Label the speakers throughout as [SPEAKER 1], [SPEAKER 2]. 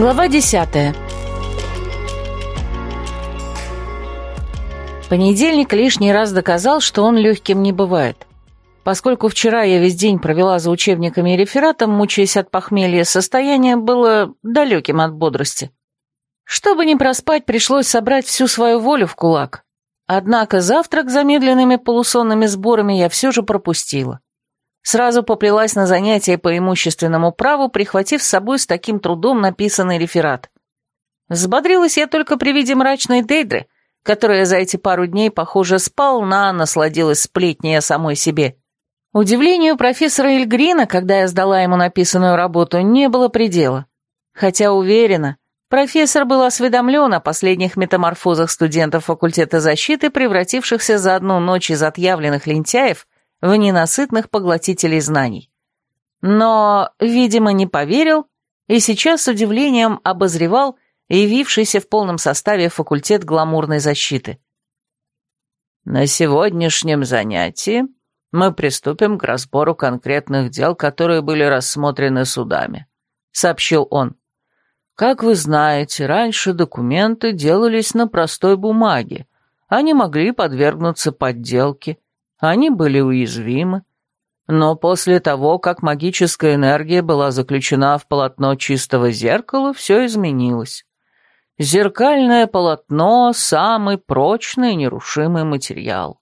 [SPEAKER 1] Глава десятая Понедельник лишний раз доказал, что он легким не бывает. Поскольку вчера я весь день провела за учебниками и рефератом, мучаясь от похмелья, состояние было далеким от бодрости. Чтобы не проспать, пришлось собрать всю свою волю в кулак. Однако завтрак замедленными полусонными сборами я все же пропустила. Сразу поплелась на занятия по имущественному праву, прихватив с собой с таким трудом написанный реферат. Взбодрилась я только при виде мрачной Дейдры, которая за эти пару дней, похоже, сполна насладилась сплетней о самой себе. Удивлению профессора Эльгрина, когда я сдала ему написанную работу, не было предела. Хотя уверена, Профессор был осведомлен о последних метаморфозах студентов факультета защиты, превратившихся за одну ночь из отъявленных лентяев в ненасытных поглотителей знаний. Но, видимо, не поверил и сейчас с удивлением обозревал явившийся в полном составе факультет гламурной защиты. «На сегодняшнем занятии мы приступим к разбору конкретных дел, которые были рассмотрены судами», — сообщил он. Как вы знаете, раньше документы делались на простой бумаге. Они могли подвергнуться подделке. Они были уязвимы. Но после того, как магическая энергия была заключена в полотно чистого зеркала, все изменилось. Зеркальное полотно – самый прочный и нерушимый материал.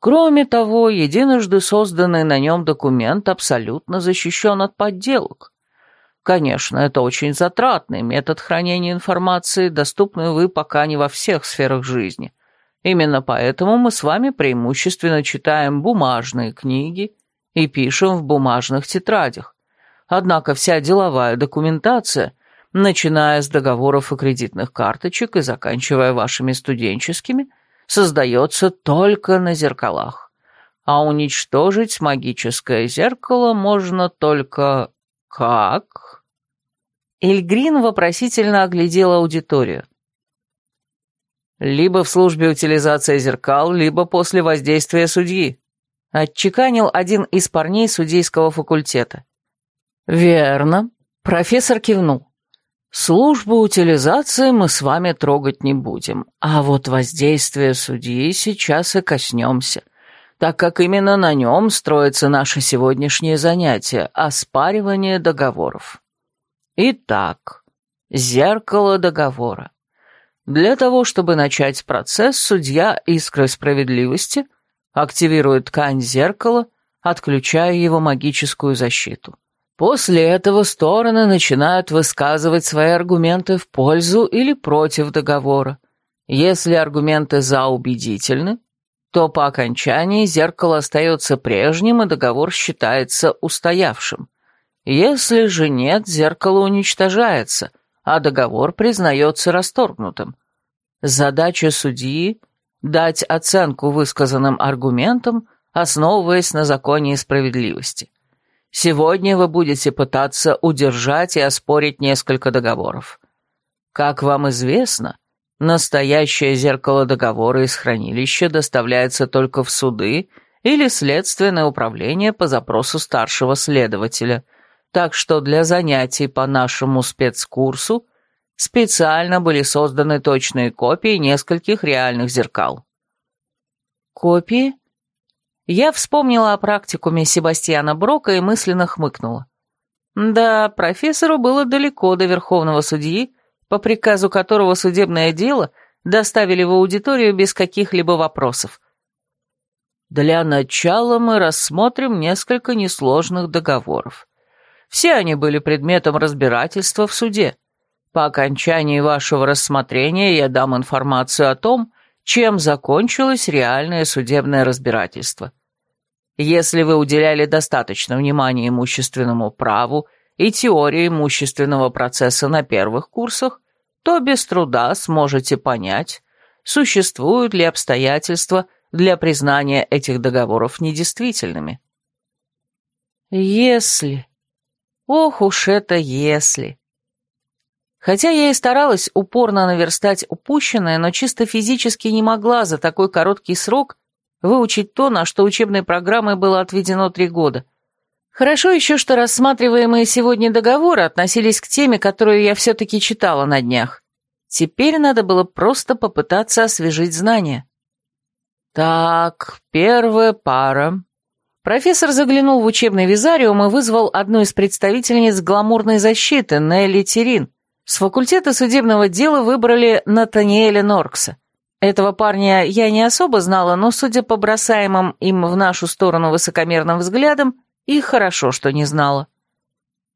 [SPEAKER 1] Кроме того, единожды созданный на нем документ абсолютно защищен от подделок. Конечно, это очень затратный метод хранения информации, доступный, вы пока не во всех сферах жизни. Именно поэтому мы с вами преимущественно читаем бумажные книги и пишем в бумажных тетрадях. Однако вся деловая документация, начиная с договоров и кредитных карточек и заканчивая вашими студенческими, создается только на зеркалах. А уничтожить магическое зеркало можно только... как? Эльгрин вопросительно оглядел аудиторию. «Либо в службе утилизации зеркал, либо после воздействия судьи», отчеканил один из парней судейского факультета. «Верно», — профессор кивнул. «Службу утилизации мы с вами трогать не будем, а вот воздействие судьи сейчас и коснемся, так как именно на нем строится наше сегодняшнее занятие — оспаривание договоров». Итак, зеркало договора. Для того, чтобы начать процесс, судья искры справедливости активирует ткань зеркала, отключая его магическую защиту. После этого стороны начинают высказывать свои аргументы в пользу или против договора. Если аргументы «за» убедительны, то по окончании зеркало остается прежним и договор считается устоявшим. Если же нет, зеркало уничтожается, а договор признается расторгнутым. Задача судьи — дать оценку высказанным аргументам, основываясь на законе и справедливости. Сегодня вы будете пытаться удержать и оспорить несколько договоров. Как вам известно, настоящее зеркало договора из хранилища доставляется только в суды или следственное управление по запросу старшего следователя – так что для занятий по нашему спецкурсу специально были созданы точные копии нескольких реальных зеркал. Копии? Я вспомнила о практикуме Себастьяна Брока и мысленно хмыкнула. Да, профессору было далеко до верховного судьи, по приказу которого судебное дело доставили в аудиторию без каких-либо вопросов. Для начала мы рассмотрим несколько несложных договоров. Все они были предметом разбирательства в суде. По окончании вашего рассмотрения я дам информацию о том, чем закончилось реальное судебное разбирательство. Если вы уделяли достаточно внимания имущественному праву и теории имущественного процесса на первых курсах, то без труда сможете понять, существуют ли обстоятельства для признания этих договоров недействительными. Если Ох уж это если. Хотя я и старалась упорно наверстать упущенное, но чисто физически не могла за такой короткий срок выучить то, на что учебной программой было отведено три года. Хорошо еще, что рассматриваемые сегодня договоры относились к теме, которую я все-таки читала на днях. Теперь надо было просто попытаться освежить знания. Так, первая пара. Профессор заглянул в учебный визариум и вызвал одну из представительниц гламурной защиты, Нелли Терин. С факультета судебного дела выбрали Натаниэля Норкса. Этого парня я не особо знала, но, судя по бросаемым им в нашу сторону высокомерным взглядам, и хорошо, что не знала.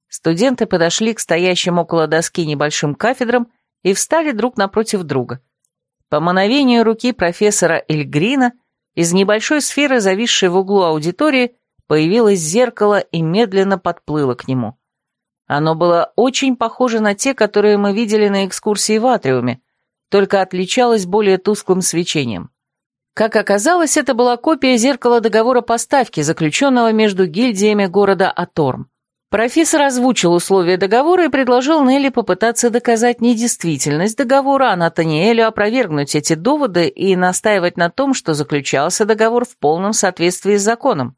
[SPEAKER 1] Студенты подошли к стоящим около доски небольшим кафедрам и встали друг напротив друга. По мановению руки профессора Эльгрина из небольшой сферы, зависшей в углу аудитории, появилось зеркало и медленно подплыло к нему. Оно было очень похоже на те, которые мы видели на экскурсии в Атриуме, только отличалось более тусклым свечением. Как оказалось, это была копия зеркала договора поставки, заключенного между гильдиями города Аторм. Профессор озвучил условия договора и предложил Нелли попытаться доказать недействительность договора, а Натаниэлю опровергнуть эти доводы и настаивать на том, что заключался договор в полном соответствии с законом.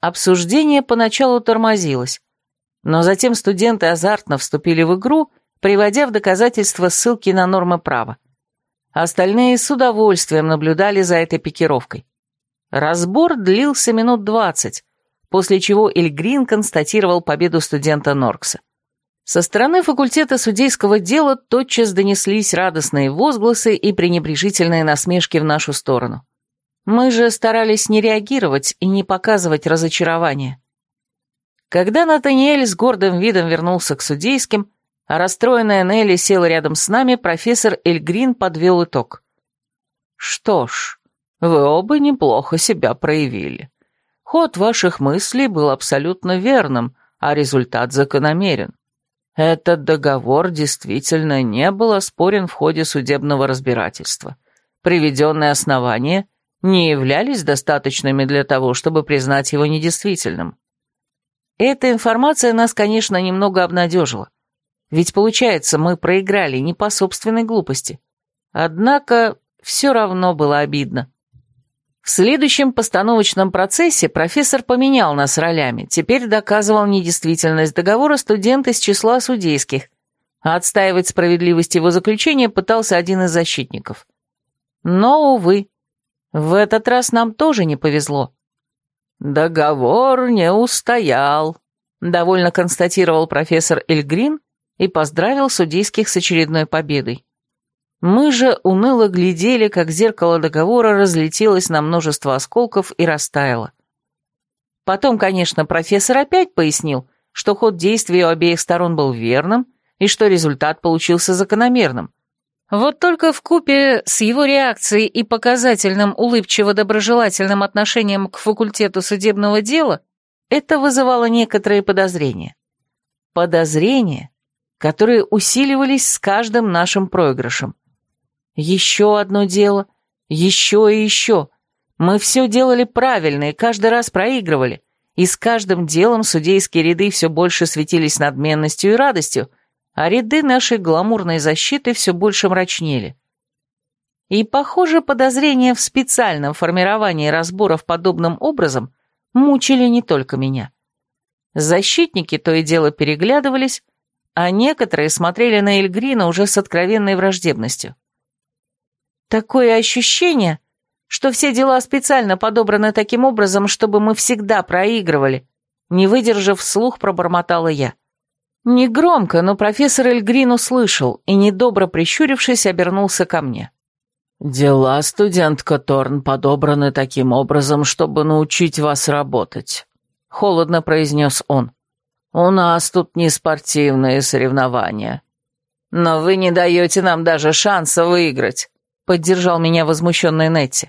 [SPEAKER 1] Обсуждение поначалу тормозилось, но затем студенты азартно вступили в игру, приводя в доказательство ссылки на нормы права. Остальные с удовольствием наблюдали за этой пикировкой. Разбор длился минут двадцать, после чего Эльгрин констатировал победу студента Норкса. Со стороны факультета судейского дела тотчас донеслись радостные возгласы и пренебрежительные насмешки в нашу сторону. Мы же старались не реагировать и не показывать разочарования. Когда Натаниэль с гордым видом вернулся к судейским, а расстроенная Нелли села рядом с нами, профессор Эльгрин подвел итог. «Что ж, вы оба неплохо себя проявили. Ход ваших мыслей был абсолютно верным, а результат закономерен. Этот договор действительно не был оспорен в ходе судебного разбирательства. Приведенные основания не являлись достаточными для того, чтобы признать его недействительным. Эта информация нас, конечно, немного обнадежила. Ведь, получается, мы проиграли не по собственной глупости. Однако все равно было обидно. В следующем постановочном процессе профессор поменял нас ролями, теперь доказывал недействительность договора студент из числа судейских, а отстаивать справедливость его заключения пытался один из защитников. Но, увы, в этот раз нам тоже не повезло. «Договор не устоял», — довольно констатировал профессор Эльгрин и поздравил судейских с очередной победой. Мы же уныло глядели, как зеркало договора разлетелось на множество осколков и растаяло. Потом, конечно, профессор опять пояснил, что ход действий у обеих сторон был верным и что результат получился закономерным. Вот только в купе с его реакцией и показательным улыбчиво-доброжелательным отношением к факультету судебного дела это вызывало некоторые подозрения. Подозрения, которые усиливались с каждым нашим проигрышем. Еще одно дело, еще и еще. Мы все делали правильно и каждый раз проигрывали, и с каждым делом судейские ряды все больше светились надменностью и радостью, а ряды нашей гламурной защиты все больше мрачнели. И, похоже, подозрения в специальном формировании разборов подобным образом мучили не только меня. Защитники то и дело переглядывались, а некоторые смотрели на Эльгрина уже с откровенной враждебностью. Такое ощущение, что все дела специально подобраны таким образом, чтобы мы всегда проигрывали, не выдержав слух, пробормотала я. Негромко, но профессор Эльгрин услышал и, недобро прищурившись, обернулся ко мне. «Дела, студентка Торн, подобраны таким образом, чтобы научить вас работать», — холодно произнес он. У нас тут не спортивные соревнования. Но вы не даете нам даже шанса выиграть, поддержал меня возмущенный Нетти.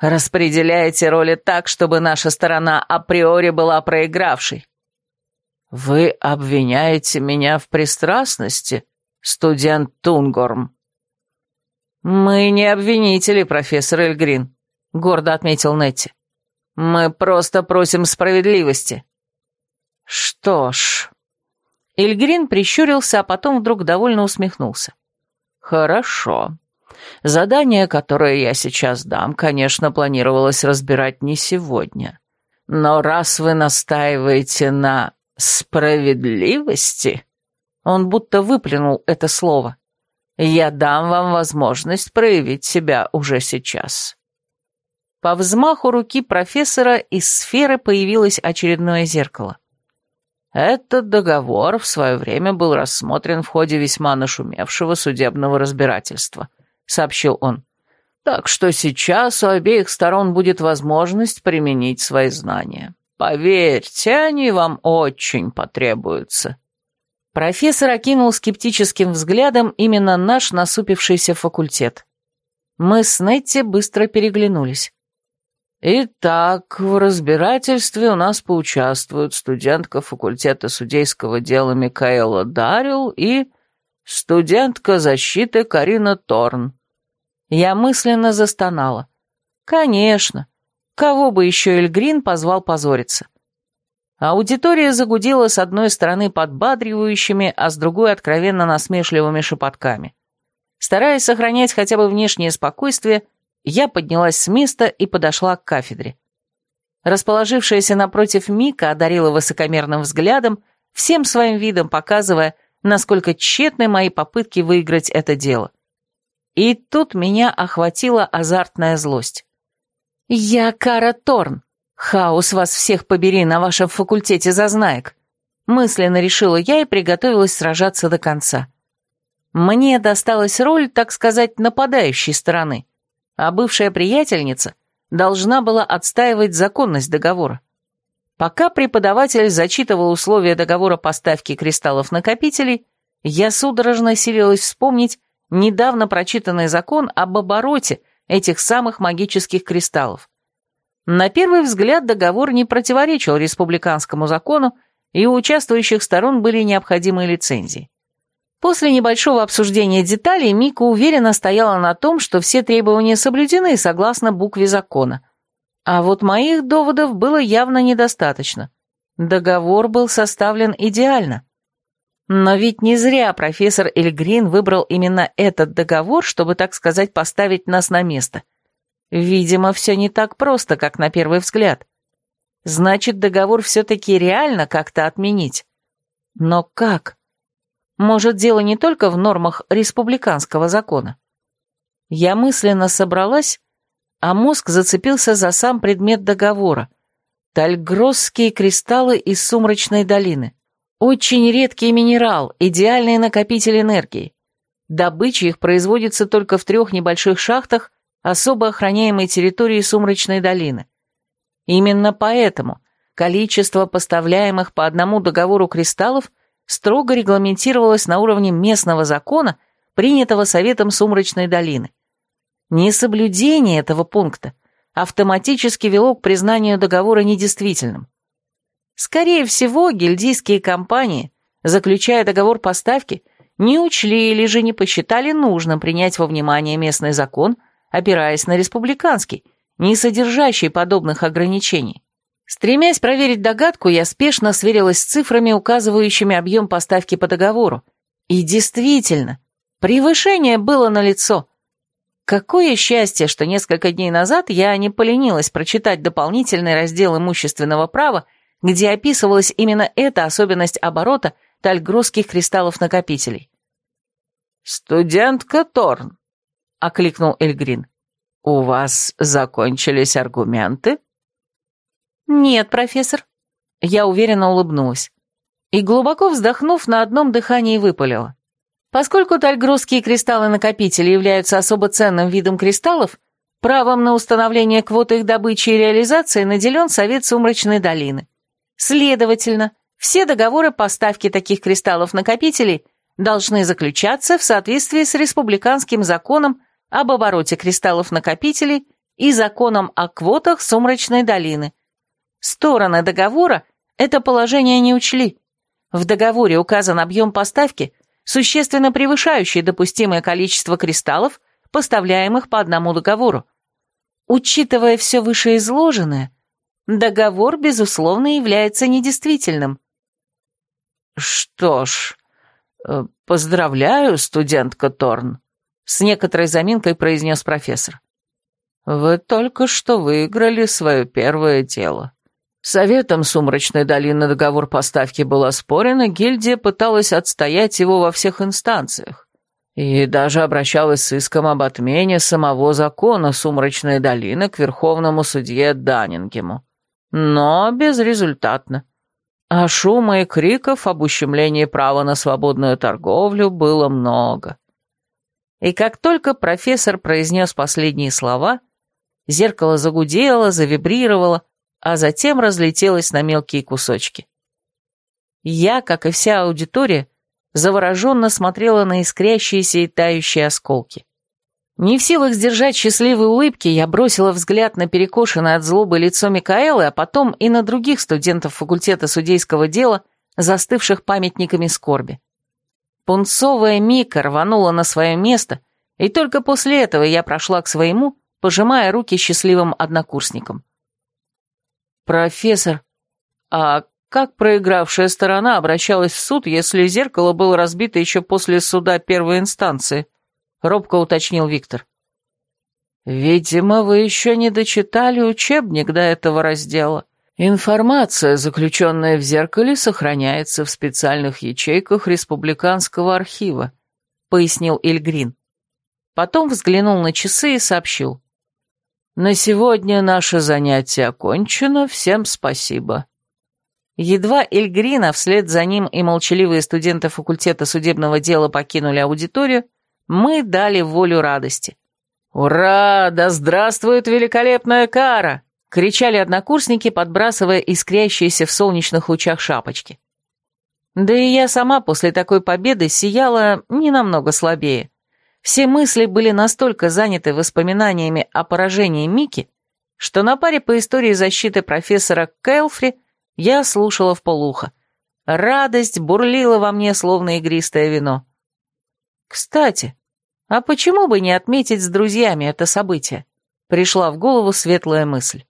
[SPEAKER 1] Распределяете роли так, чтобы наша сторона априори была проигравшей. Вы обвиняете меня в пристрастности, студент Тунгорм. Мы не обвинители, профессор Эльгрин, гордо отметил Нетти. Мы просто просим справедливости. «Что ж...» Ильгрин прищурился, а потом вдруг довольно усмехнулся. «Хорошо. Задание, которое я сейчас дам, конечно, планировалось разбирать не сегодня. Но раз вы настаиваете на справедливости, он будто выплюнул это слово, я дам вам возможность проявить себя уже сейчас. По взмаху руки профессора из сферы появилось очередное зеркало. Этот договор в свое время был рассмотрен в ходе весьма нашумевшего судебного разбирательства, сообщил он. Так что сейчас у обеих сторон будет возможность применить свои знания. Поверьте, они вам очень потребуются. Профессор окинул скептическим взглядом именно наш насупившийся факультет. Мы с Нетти быстро переглянулись. Итак, в разбирательстве у нас поучаствуют студентка факультета судейского дела Микаэла Дарил и студентка защиты Карина Торн. Я мысленно застонала. Конечно, кого бы еще Эльгрин позвал позориться. Аудитория загудела с одной стороны подбадривающими, а с другой откровенно насмешливыми шепотками. Стараясь сохранять хотя бы внешнее спокойствие, я поднялась с места и подошла к кафедре. Расположившаяся напротив Мика одарила высокомерным взглядом, всем своим видом показывая, насколько тщетны мои попытки выиграть это дело. И тут меня охватила азартная злость. «Я Кара Торн. Хаос вас всех побери на вашем факультете зазнаек», мысленно решила я и приготовилась сражаться до конца. Мне досталась роль, так сказать, нападающей стороны а бывшая приятельница должна была отстаивать законность договора. Пока преподаватель зачитывал условия договора поставки кристаллов-накопителей, я судорожно силилась вспомнить недавно прочитанный закон об обороте этих самых магических кристаллов. На первый взгляд договор не противоречил республиканскому закону, и у участвующих сторон были необходимые лицензии. После небольшого обсуждения деталей Мика уверенно стояла на том, что все требования соблюдены согласно букве закона. А вот моих доводов было явно недостаточно. Договор был составлен идеально. Но ведь не зря профессор Эльгрин выбрал именно этот договор, чтобы, так сказать, поставить нас на место. Видимо, все не так просто, как на первый взгляд. Значит, договор все-таки реально как-то отменить. Но как? Может, дело не только в нормах республиканского закона? Я мысленно собралась, а мозг зацепился за сам предмет договора. Тальгросские кристаллы из сумрачной долины. Очень редкий минерал, идеальный накопитель энергии. Добыча их производится только в трех небольших шахтах особо охраняемой территории Сумрачной долины. Именно поэтому количество поставляемых по одному договору кристаллов – строго регламентировалось на уровне местного закона, принятого Советом Сумрачной долины. Несоблюдение этого пункта автоматически вело к признанию договора недействительным. Скорее всего, гильдийские компании, заключая договор поставки, не учли или же не посчитали нужным принять во внимание местный закон, опираясь на республиканский, не содержащий подобных ограничений. Стремясь проверить догадку, я спешно сверилась с цифрами, указывающими объем поставки по договору. И действительно, превышение было налицо. Какое счастье, что несколько дней назад я не поленилась прочитать дополнительный раздел имущественного права, где описывалась именно эта особенность оборота тальгросских кристаллов-накопителей. «Студентка Торн», — окликнул Эльгрин, — «у вас закончились аргументы?» «Нет, профессор». Я уверенно улыбнулась. И глубоко вздохнув, на одном дыхании выпалила. Поскольку тальгрузские кристаллы-накопители являются особо ценным видом кристаллов, правом на установление квоты их добычи и реализации наделен Совет Сумрачной долины. Следовательно, все договоры поставки таких кристаллов-накопителей должны заключаться в соответствии с республиканским законом об обороте кристаллов-накопителей и законом о квотах Сумрачной долины, Стороны договора это положение не учли. В договоре указан объем поставки, существенно превышающий допустимое количество кристаллов, поставляемых по одному договору. Учитывая все вышеизложенное, договор, безусловно, является недействительным. «Что ж, э, поздравляю, студентка Торн», — с некоторой заминкой произнес профессор. «Вы только что выиграли свое первое дело. Советом Сумрачной долины договор поставки был оспорен, и гильдия пыталась отстоять его во всех инстанциях. И даже обращалась с иском об отмене самого закона Сумрачной долины к верховному судье Даннингему. Но безрезультатно. А шума и криков об ущемлении права на свободную торговлю было много. И как только профессор произнес последние слова, зеркало загудело, завибрировало, а затем разлетелась на мелкие кусочки. Я, как и вся аудитория, завороженно смотрела на искрящиеся и тающие осколки. Не в силах сдержать счастливые улыбки, я бросила взгляд на перекошенное от злобы лицо Микаэлы, а потом и на других студентов факультета судейского дела, застывших памятниками скорби. Пунцовая Мика рванула на свое место, и только после этого я прошла к своему, пожимая руки счастливым однокурсникам. «Профессор, а как проигравшая сторона обращалась в суд, если зеркало было разбито еще после суда первой инстанции?» — робко уточнил Виктор. «Видимо, вы еще не дочитали учебник до этого раздела. Информация, заключенная в зеркале, сохраняется в специальных ячейках Республиканского архива», — пояснил Ильгрин. Потом взглянул на часы и сообщил. На сегодня наше занятие окончено, всем спасибо. Едва Эльгрина, вслед за ним и молчаливые студенты факультета судебного дела покинули аудиторию, мы дали волю радости. «Ура! Да здравствует великолепная кара!» — кричали однокурсники, подбрасывая искрящиеся в солнечных лучах шапочки. Да и я сама после такой победы сияла не намного слабее. Все мысли были настолько заняты воспоминаниями о поражении Мики, что на паре по истории защиты профессора Кэлфри я слушала в полухо. Радость бурлила во мне, словно игристое вино. Кстати, а почему бы не отметить с друзьями это событие? Пришла в голову светлая мысль.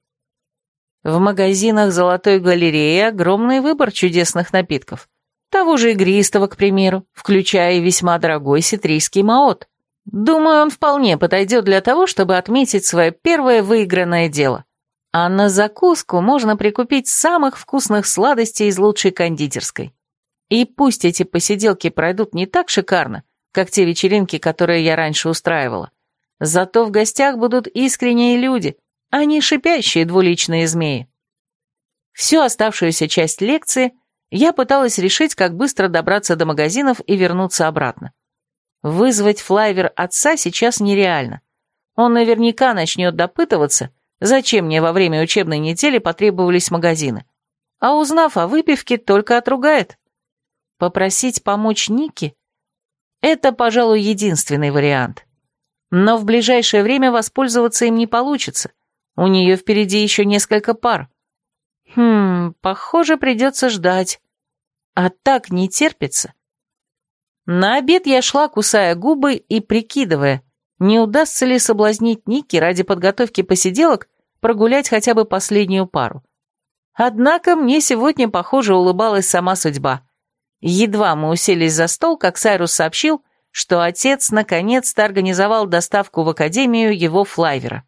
[SPEAKER 1] В магазинах Золотой галереи огромный выбор чудесных напитков. Того же игристого, к примеру, включая весьма дорогой ситрийский маот. Думаю, он вполне подойдет для того, чтобы отметить свое первое выигранное дело. А на закуску можно прикупить самых вкусных сладостей из лучшей кондитерской. И пусть эти посиделки пройдут не так шикарно, как те вечеринки, которые я раньше устраивала, зато в гостях будут искренние люди, а не шипящие двуличные змеи. Всю оставшуюся часть лекции я пыталась решить, как быстро добраться до магазинов и вернуться обратно. Вызвать флайвер отца сейчас нереально. Он наверняка начнет допытываться, зачем мне во время учебной недели потребовались магазины. А узнав о выпивке, только отругает. Попросить помочь Нике – это, пожалуй, единственный вариант. Но в ближайшее время воспользоваться им не получится. У нее впереди еще несколько пар. Хм, похоже, придется ждать. А так не терпится. На обед я шла, кусая губы и прикидывая, не удастся ли соблазнить Ники ради подготовки посиделок прогулять хотя бы последнюю пару. Однако мне сегодня, похоже, улыбалась сама судьба. Едва мы уселись за стол, как Сайрус сообщил, что отец наконец-то организовал доставку в академию его флайвера.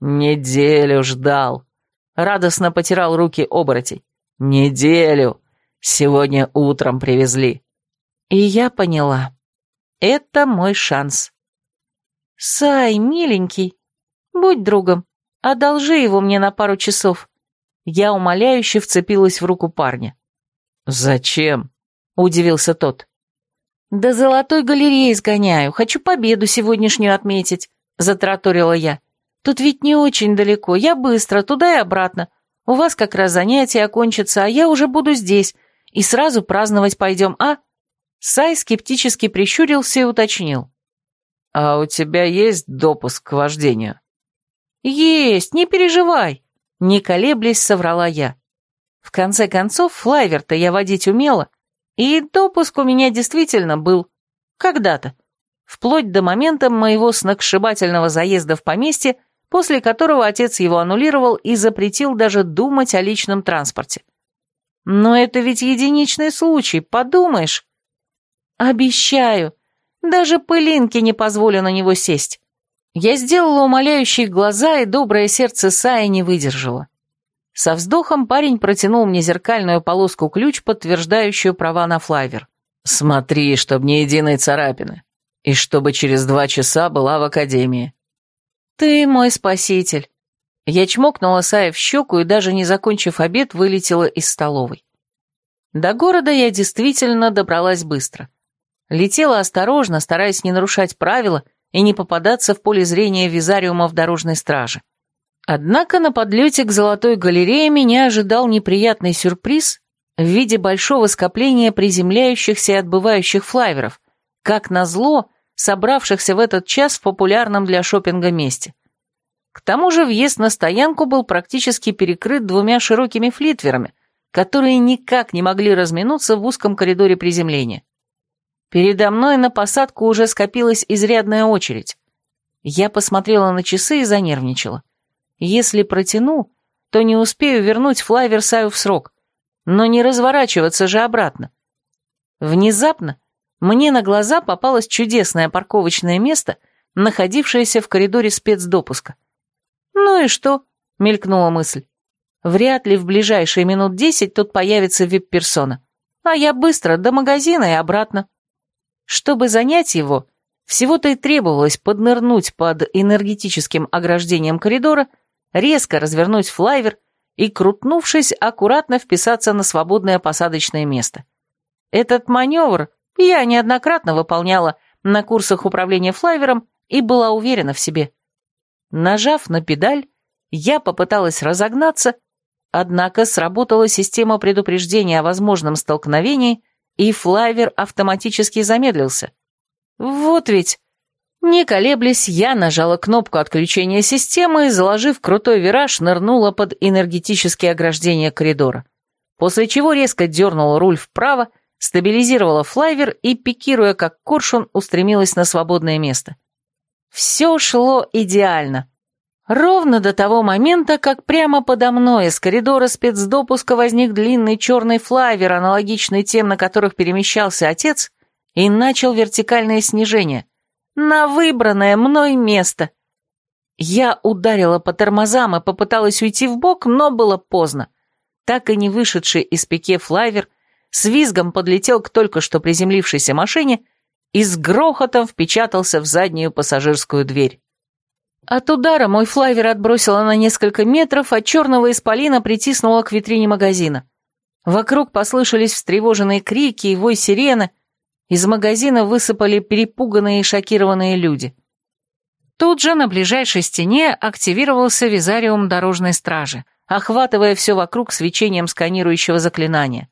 [SPEAKER 1] «Неделю ждал», — радостно потирал руки оборотень. «Неделю! Сегодня утром привезли». И я поняла. Это мой шанс. «Сай, миленький, будь другом, одолжи его мне на пару часов». Я умоляюще вцепилась в руку парня. «Зачем?» — удивился тот. «Да золотой галереи сгоняю, хочу победу сегодняшнюю отметить», — затраторила я. «Тут ведь не очень далеко, я быстро, туда и обратно. У вас как раз занятие окончится, а я уже буду здесь, и сразу праздновать пойдем, а?» Сай скептически прищурился и уточнил. «А у тебя есть допуск к вождению?» «Есть, не переживай», — не колеблясь соврала я. В конце концов, флайвер-то я водить умела, и допуск у меня действительно был. Когда-то. Вплоть до момента моего сногсшибательного заезда в поместье, после которого отец его аннулировал и запретил даже думать о личном транспорте. Но это ведь единичный случай, подумаешь. Обещаю, даже пылинки не позволю на него сесть. Я сделала умоляющие глаза, и доброе сердце Сая не выдержало. Со вздохом парень протянул мне зеркальную полоску-ключ, подтверждающую права на флайвер. «Смотри, чтоб ни единой царапины. И чтобы через два часа была в академии». «Ты мой спаситель». Я чмокнула Сая в щеку и, даже не закончив обед, вылетела из столовой. До города я действительно добралась быстро. Летела осторожно, стараясь не нарушать правила и не попадаться в поле зрения визариумов дорожной стражи. Однако на подлете к Золотой галерее меня ожидал неприятный сюрприз в виде большого скопления приземляющихся и отбывающих флайверов, как назло, собравшихся в этот час в популярном для шопинга месте. К тому же въезд на стоянку был практически перекрыт двумя широкими флитверами, которые никак не могли разминуться в узком коридоре приземления. Передо мной на посадку уже скопилась изрядная очередь. Я посмотрела на часы и занервничала. Если протяну, то не успею вернуть флайвер Саю в срок. Но не разворачиваться же обратно. Внезапно мне на глаза попалось чудесное парковочное место, находившееся в коридоре спецдопуска. «Ну и что?» — мелькнула мысль. «Вряд ли в ближайшие минут десять тут появится вип-персона. А я быстро до магазина и обратно». Чтобы занять его, всего-то и требовалось поднырнуть под энергетическим ограждением коридора — резко развернуть флайвер и, крутнувшись, аккуратно вписаться на свободное посадочное место. Этот маневр я неоднократно выполняла на курсах управления флайвером и была уверена в себе. Нажав на педаль, я попыталась разогнаться, однако сработала система предупреждения о возможном столкновении, и флайвер автоматически замедлился. Вот ведь не колеблясь, я нажала кнопку отключения системы и, заложив крутой вираж, нырнула под энергетические ограждения коридора. После чего резко дернула руль вправо, стабилизировала флайвер и, пикируя как коршун, устремилась на свободное место. Все шло идеально. Ровно до того момента, как прямо подо мной из коридора спецдопуска возник длинный черный флайвер, аналогичный тем, на которых перемещался отец, и начал вертикальное снижение – на выбранное мной место. Я ударила по тормозам и попыталась уйти в бок, но было поздно. Так и не вышедший из пике флайвер с визгом подлетел к только что приземлившейся машине и с грохотом впечатался в заднюю пассажирскую дверь. От удара мой флайвер отбросило на несколько метров, а черного исполина притиснуло к витрине магазина. Вокруг послышались встревоженные крики и вой сирены — из магазина высыпали перепуганные и шокированные люди. Тут же на ближайшей стене активировался визариум дорожной стражи, охватывая все вокруг свечением сканирующего заклинания.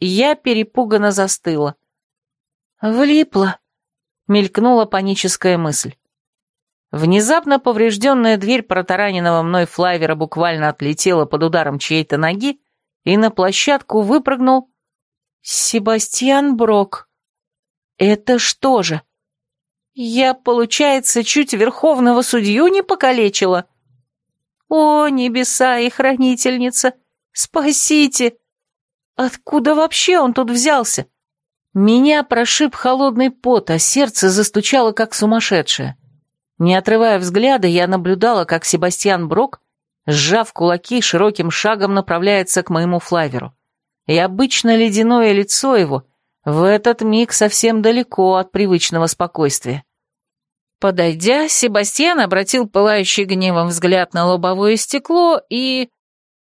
[SPEAKER 1] Я перепуганно застыла. «Влипла», — мелькнула паническая мысль. Внезапно поврежденная дверь протараненного мной флайвера буквально отлетела под ударом чьей-то ноги, и на площадку выпрыгнул Себастьян Брок. Это что же? Я, получается, чуть верховного судью не покалечила? О, небеса и хранительница, спасите! Откуда вообще он тут взялся? Меня прошиб холодный пот, а сердце застучало, как сумасшедшее. Не отрывая взгляда, я наблюдала, как Себастьян Брок, сжав кулаки, широким шагом направляется к моему флайверу. И обычно ледяное лицо его — в этот миг совсем далеко от привычного спокойствия. Подойдя, Себастьян обратил пылающий гневом взгляд на лобовое стекло и...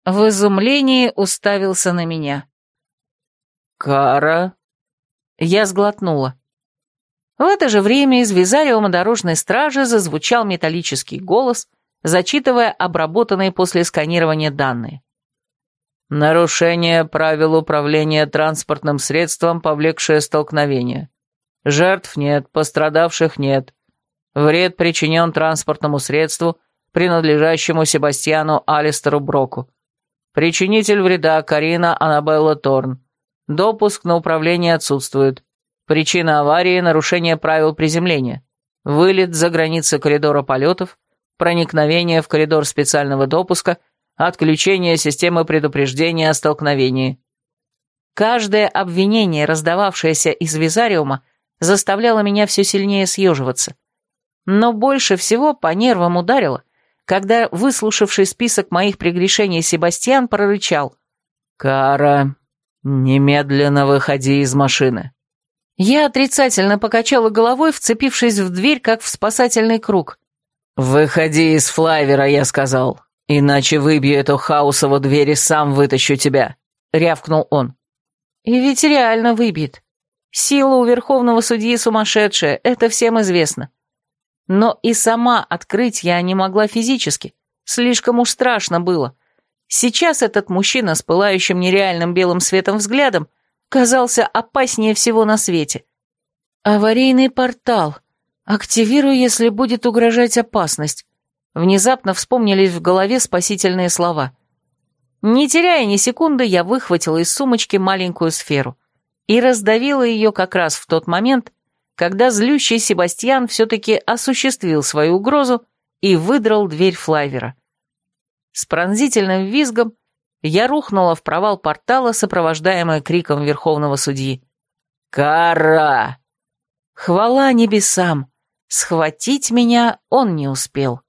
[SPEAKER 1] в изумлении уставился на меня.
[SPEAKER 2] «Кара?»
[SPEAKER 1] Я сглотнула. В это же время из визариума дорожной стражи зазвучал металлический голос, зачитывая обработанные после сканирования данные. Нарушение правил управления транспортным средством, повлекшее столкновение. Жертв нет, пострадавших нет. Вред причинен транспортному средству, принадлежащему Себастьяну Алистеру Броку. Причинитель вреда Карина Аннабелла Торн. Допуск на управление отсутствует. Причина аварии – нарушение правил приземления. Вылет за границы коридора полетов, проникновение в коридор специального допуска – отключение системы предупреждения о столкновении. Каждое обвинение, раздававшееся из визариума, заставляло меня все сильнее съеживаться. Но больше всего по нервам ударило, когда, выслушавший список моих прегрешений, Себастьян прорычал.
[SPEAKER 2] «Кара, немедленно выходи из машины».
[SPEAKER 1] Я отрицательно покачала головой, вцепившись в дверь, как в спасательный круг.
[SPEAKER 2] «Выходи из флайвера», я сказал. «Иначе выбью эту хаусову дверь и сам вытащу тебя», — рявкнул он.
[SPEAKER 1] «И ведь реально выбьет. Сила у верховного судьи сумасшедшая, это всем известно. Но и сама открыть я не могла физически. Слишком уж страшно было. Сейчас этот мужчина с пылающим нереальным белым светом взглядом казался опаснее всего на свете. Аварийный портал. Активирую, если будет угрожать опасность. Внезапно вспомнились в голове спасительные слова. Не теряя ни секунды, я выхватила из сумочки маленькую сферу и раздавила ее как раз в тот момент, когда злющий Себастьян все-таки осуществил свою угрозу и выдрал дверь флайвера. С пронзительным визгом я рухнула в провал портала, сопровождаемая криком верховного судьи. «Кара!» Хвала небесам! Схватить меня он не успел.